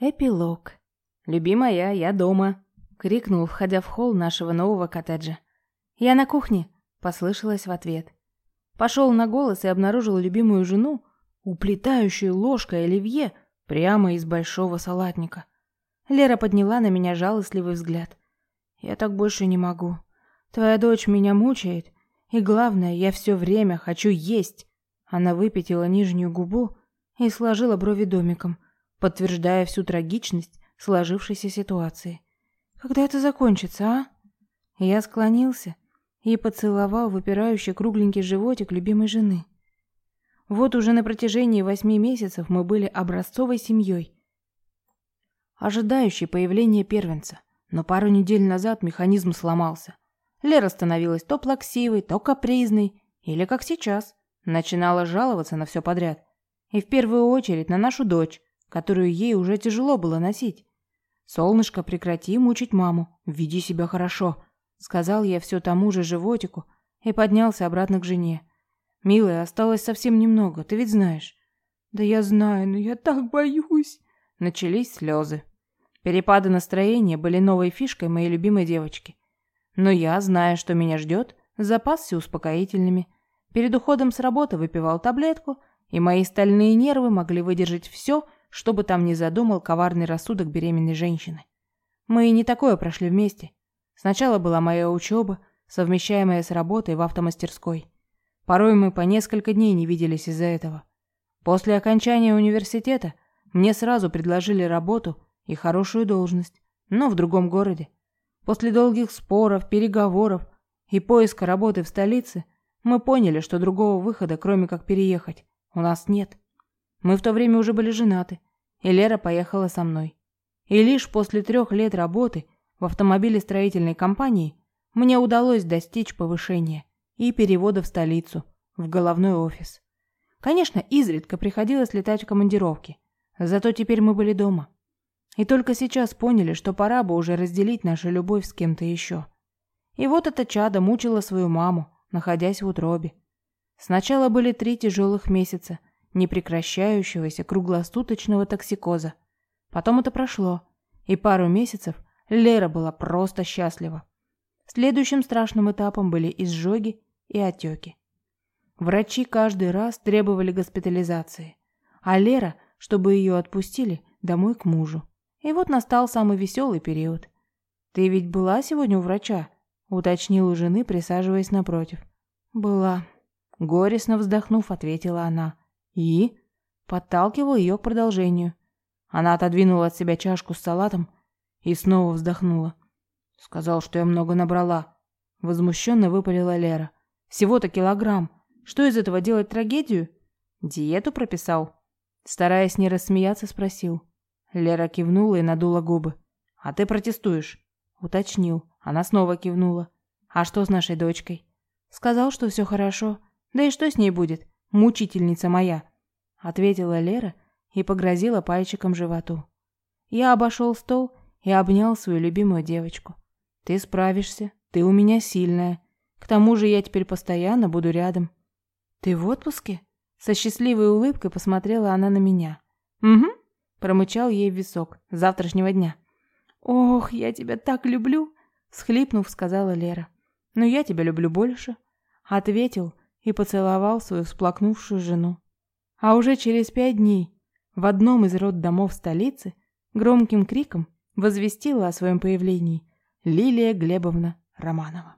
Эпилог. «Любимая, я дома!» — крикнул, входя в холл нашего нового коттеджа. «Я на кухне!» — послышалось в ответ. Пошел на голос и обнаружил любимую жену, уплетающую ложкой оливье прямо из большого салатника. Лера подняла на меня жалостливый взгляд. «Я так больше не могу. Твоя дочь меня мучает, и главное, я все время хочу есть!» Она выпятила нижнюю губу и сложила брови домиком — подтверждая всю трагичность сложившейся ситуации. «Когда это закончится, а?» Я склонился и поцеловал выпирающий кругленький животик любимой жены. Вот уже на протяжении восьми месяцев мы были образцовой семьей, ожидающей появления первенца. Но пару недель назад механизм сломался. Лера становилась то плаксивой, то капризной, или, как сейчас, начинала жаловаться на все подряд. И в первую очередь на нашу дочь, которую ей уже тяжело было носить. «Солнышко, прекрати мучить маму, веди себя хорошо», — сказал я все тому же животику и поднялся обратно к жене. «Милая, осталось совсем немного, ты ведь знаешь». «Да я знаю, но я так боюсь». Начались слезы. Перепады настроения были новой фишкой моей любимой девочки. Но я, зная, что меня ждет, запасся успокоительными. Перед уходом с работы выпивал таблетку, и мои стальные нервы могли выдержать все, что бы там ни задумал коварный рассудок беременной женщины. Мы и не такое прошли вместе. Сначала была моя учеба, совмещаемая с работой в автомастерской. Порой мы по несколько дней не виделись из-за этого. После окончания университета мне сразу предложили работу и хорошую должность, но в другом городе. После долгих споров, переговоров и поиска работы в столице мы поняли, что другого выхода, кроме как переехать, у нас нет. Мы в то время уже были женаты, и Лера поехала со мной. И лишь после трех лет работы в автомобилестроительной компании мне удалось достичь повышения и перевода в столицу, в головной офис. Конечно, изредка приходилось летать в командировки, зато теперь мы были дома. И только сейчас поняли, что пора бы уже разделить нашу любовь с кем-то еще. И вот эта чада мучила свою маму, находясь в утробе. Сначала были три тяжелых месяца, непрекращающегося круглосуточного токсикоза. Потом это прошло, и пару месяцев Лера была просто счастлива. Следующим страшным этапом были изжоги и отеки. Врачи каждый раз требовали госпитализации, а Лера, чтобы ее отпустили, домой к мужу. И вот настал самый веселый период. «Ты ведь была сегодня у врача?» — уточнил у жены, присаживаясь напротив. «Была». Горестно вздохнув, ответила она. И подталкивал ее к продолжению. Она отодвинула от себя чашку с салатом и снова вздохнула. Сказал, что я много набрала. Возмущенно выпалила Лера. Всего-то килограмм. Что из этого делать трагедию? Диету прописал. Стараясь не рассмеяться, спросил. Лера кивнула и надула губы. А ты протестуешь? Уточнил. Она снова кивнула. А что с нашей дочкой? Сказал, что все хорошо. Да и что с ней будет? Мучительница моя ответила Лера и погрозила пальчиком животу. Я обошел стол и обнял свою любимую девочку. Ты справишься, ты у меня сильная. К тому же я теперь постоянно буду рядом. Ты в отпуске? Со счастливой улыбкой посмотрела она на меня. Угу, промычал ей в висок. Завтрашнего дня. Ох, я тебя так люблю, схлипнув, сказала Лера. Но я тебя люблю больше, ответил и поцеловал свою всплакнувшую жену. А уже через пять дней в одном из роддомов столицы громким криком возвестила о своем появлении Лилия Глебовна Романова.